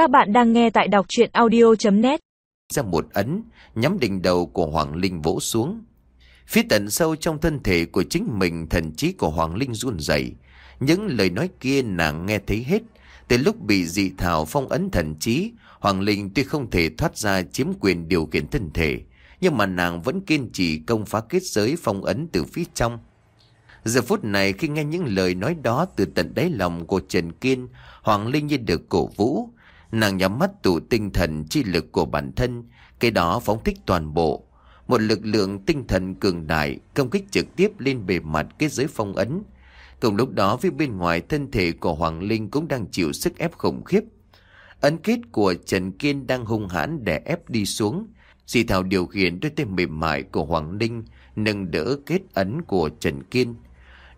Các bạn đang nghe tại đọc chuyện audio.net ra một ấn, nhắm đỉnh đầu của Hoàng Linh vỗ xuống. Phía tận sâu trong thân thể của chính mình thần trí của Hoàng Linh run rẩy Những lời nói kia nàng nghe thấy hết. Từ lúc bị dị thảo phong ấn thần trí, Hoàng Linh tuy không thể thoát ra chiếm quyền điều khiển thân thể, nhưng mà nàng vẫn kiên trì công phá kết giới phong ấn từ phía trong. Giờ phút này khi nghe những lời nói đó từ tận đáy lòng của Trần Kiên, Hoàng Linh như được cổ vũ. Nàng nhắm mắt tụ tinh thần chi lực của bản thân, cái đó phóng thích toàn bộ. Một lực lượng tinh thần cường đại công kích trực tiếp lên bề mặt kết giới phong ấn. Cùng lúc đó phía bên ngoài thân thể của Hoàng Linh cũng đang chịu sức ép khủng khiếp. Ấn kết của Trần Kiên đang hung hãn đè ép đi xuống. Dì Thảo điều khiển đôi tay mềm mại của Hoàng Linh nâng đỡ kết ấn của Trần Kiên.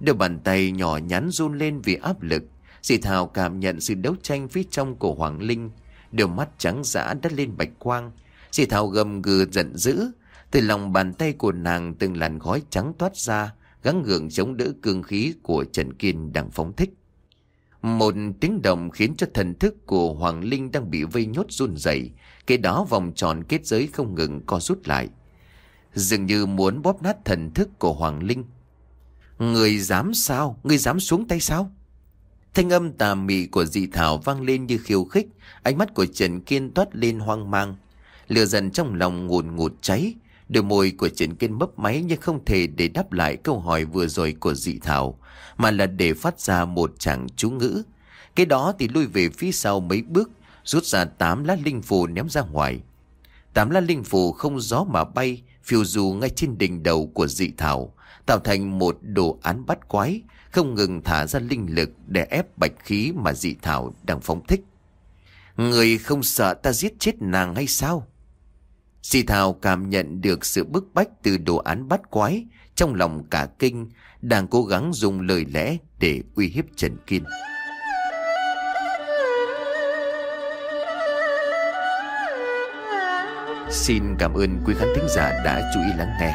Đôi bàn tay nhỏ nhắn run lên vì áp lực. Dì Thảo cảm nhận sự đấu tranh phía trong của Hoàng Linh. Đôi mắt trắng dã đắt lên bạch quang. Dì Thảo gầm gừ giận dữ. Từ lòng bàn tay của nàng từng làn khói trắng toát ra, gắng gượng chống đỡ cương khí của Trần Kiên đang phóng thích. Một tiếng động khiến cho thần thức của Hoàng Linh đang bị vây nhốt run rẩy, cái đó vòng tròn kết giới không ngừng co rút lại. Dường như muốn bóp nát thần thức của Hoàng Linh. Người dám sao? Người dám xuống tay sao? Thanh âm tà mị của dị thảo vang lên như khiêu khích, ánh mắt của Trần Kiên toát lên hoang mang. Lửa dần trong lòng ngùn ngụt cháy, đôi môi của Trần Kiên mấp máy nhưng không thể để đáp lại câu hỏi vừa rồi của dị thảo, mà là để phát ra một chàng chú ngữ. Cái đó thì lui về phía sau mấy bước, rút ra tám lá linh phù ném ra ngoài. Tám lá linh phù không gió mà bay, phiêu dù ngay trên đỉnh đầu của dị thảo, tạo thành một đồ án bắt quái, không ngừng thả ra linh lực để ép bạch khí mà dị thảo đang phóng thích. Người không sợ ta giết chết nàng hay sao? Dị thảo cảm nhận được sự bức bách từ đồ án bắt quái, trong lòng cả kinh, đang cố gắng dùng lời lẽ để uy hiếp Trần Kiên. Xin cảm ơn quý khán thính giả đã chú ý lắng nghe.